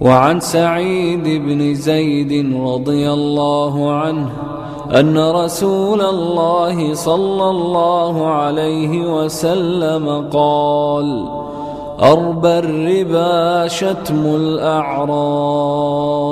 وعن سعيد بن زيد رضي الله عنه أن رسول الله صلى الله عليه وسلم قال أربى الربا شتم الأعراض